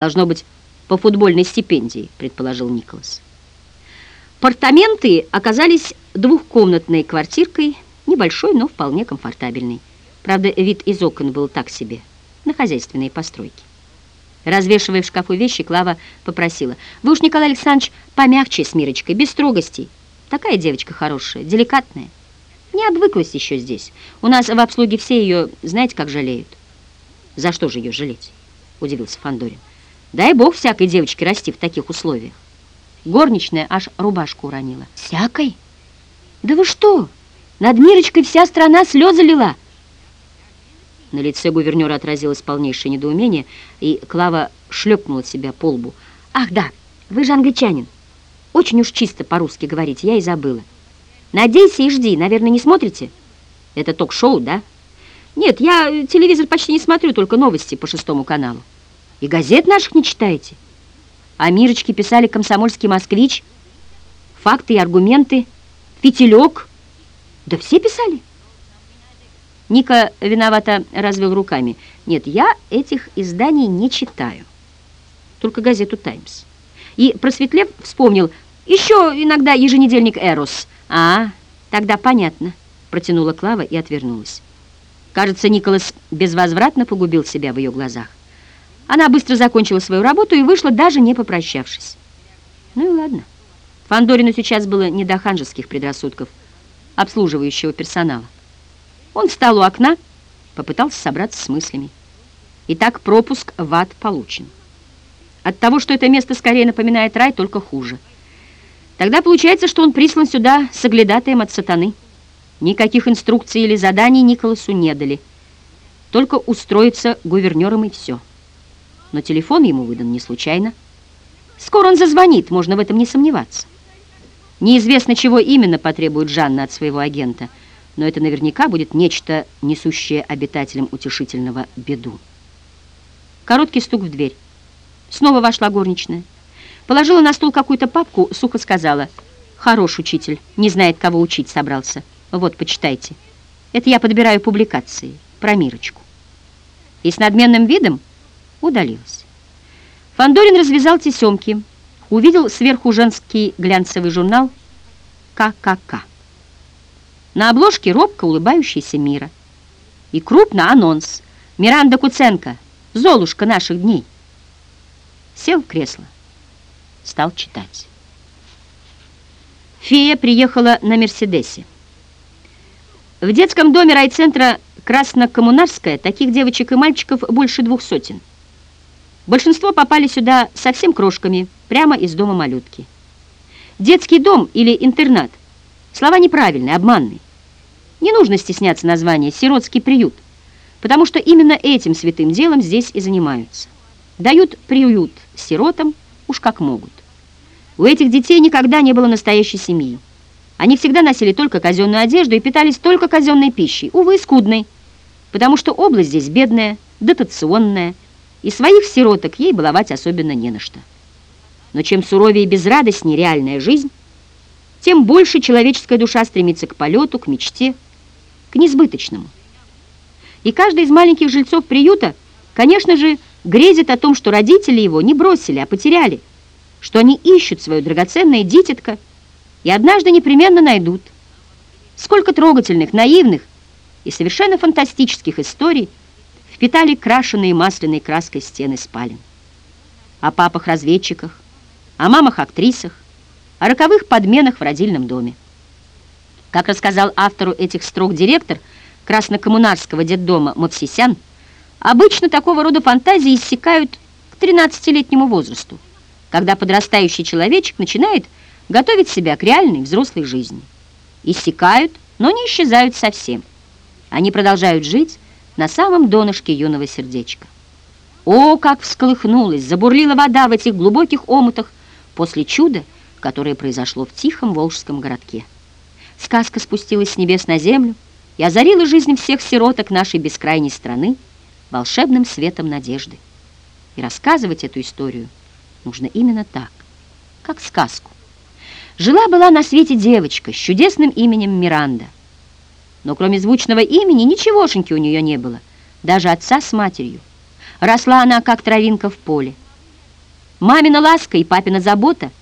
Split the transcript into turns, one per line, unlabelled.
Должно быть, по футбольной стипендии, предположил Николас. Апартаменты оказались двухкомнатной квартиркой, небольшой, но вполне комфортабельной. Правда, вид из окон был так себе, на хозяйственные постройки. Развешивая в шкафу вещи, Клава попросила, «Вы уж, Николай Александрович, помягче с Мирочкой, без строгостей. Такая девочка хорошая, деликатная. Не обвыклась еще здесь. У нас в обслуге все ее, знаете, как жалеют». «За что же ее жалеть?» – удивился Фандорин. Дай бог всякой девочке расти в таких условиях. Горничная аж рубашку уронила. Всякой? Да вы что? Над Мирочкой вся страна слезы лила. На лице гувернера отразилось полнейшее недоумение, и Клава шлепнула себя по лбу. Ах, да, вы же англичанин. Очень уж чисто по-русски говорите, я и забыла. Надейся и жди, наверное, не смотрите? Это ток-шоу, да? Нет, я телевизор почти не смотрю, только новости по шестому каналу. И газет наших не читаете? А Мирочки писали «Комсомольский москвич», «Факты и аргументы», «Фитилек». Да все писали. Ника виновато развел руками. Нет, я этих изданий не читаю. Только газету «Таймс». И, просветлев, вспомнил, еще иногда еженедельник «Эрос». А, тогда понятно, протянула Клава и отвернулась. Кажется, Николас безвозвратно погубил себя в ее глазах. Она быстро закончила свою работу и вышла, даже не попрощавшись. Ну и ладно. Фандорину сейчас было не до ханжеских предрассудков обслуживающего персонала. Он встал у окна, попытался собраться с мыслями. Итак, пропуск в ад получен. От того, что это место скорее напоминает рай, только хуже. Тогда получается, что он прислан сюда с оглядатаем от сатаны. Никаких инструкций или заданий Николасу не дали. Только устроиться гувернером и все но телефон ему выдан не случайно. Скоро он зазвонит, можно в этом не сомневаться. Неизвестно, чего именно потребует Жанна от своего агента, но это наверняка будет нечто, несущее обитателям утешительного беду. Короткий стук в дверь. Снова вошла горничная. Положила на стол какую-то папку, сухо сказала, «Хорош учитель, не знает, кого учить собрался. Вот, почитайте. Это я подбираю публикации про Мирочку». И с надменным видом удалилась. Фандорин развязал тесемки, увидел сверху женский глянцевый журнал «ККК». На обложке робко улыбающийся Мира. И крупно анонс «Миранда Куценко, Золушка наших дней». Сел в кресло, стал читать. Фея приехала на Мерседесе. В детском доме райцентра Краснокоммунарская таких девочек и мальчиков больше двух сотен. Большинство попали сюда совсем крошками, прямо из дома малютки. Детский дом или интернат. Слова неправильные, обманные. Не нужно стесняться названия «сиротский приют», потому что именно этим святым делом здесь и занимаются. Дают приют сиротам уж как могут. У этих детей никогда не было настоящей семьи. Они всегда носили только казенную одежду и питались только казенной пищей, увы, скудной, потому что область здесь бедная, дотационная, и своих сироток ей баловать особенно не на что. Но чем суровее и безрадостнее реальная жизнь, тем больше человеческая душа стремится к полету, к мечте, к несбыточному. И каждый из маленьких жильцов приюта, конечно же, грезит о том, что родители его не бросили, а потеряли, что они ищут свое драгоценное дитятко и однажды непременно найдут. Сколько трогательных, наивных и совершенно фантастических историй впитали крашеные масляной краской стены спален. О папах-разведчиках, о мамах-актрисах, о роковых подменах в родильном доме. Как рассказал автору этих строк директор Краснокоммунарского детдома Мовсисян, обычно такого рода фантазии иссякают к 13-летнему возрасту, когда подрастающий человечек начинает готовить себя к реальной взрослой жизни. Иссякают, но не исчезают совсем. Они продолжают жить, на самом донышке юного сердечка. О, как всколыхнулась, забурлила вода в этих глубоких омутах после чуда, которое произошло в тихом волжском городке. Сказка спустилась с небес на землю и озарила жизнь всех сироток нашей бескрайней страны волшебным светом надежды. И рассказывать эту историю нужно именно так, как сказку. Жила-была на свете девочка с чудесным именем Миранда – но кроме звучного имени ничегошеньки у нее не было, даже отца с матерью. Росла она, как травинка в поле. Мамина ласка и папина забота —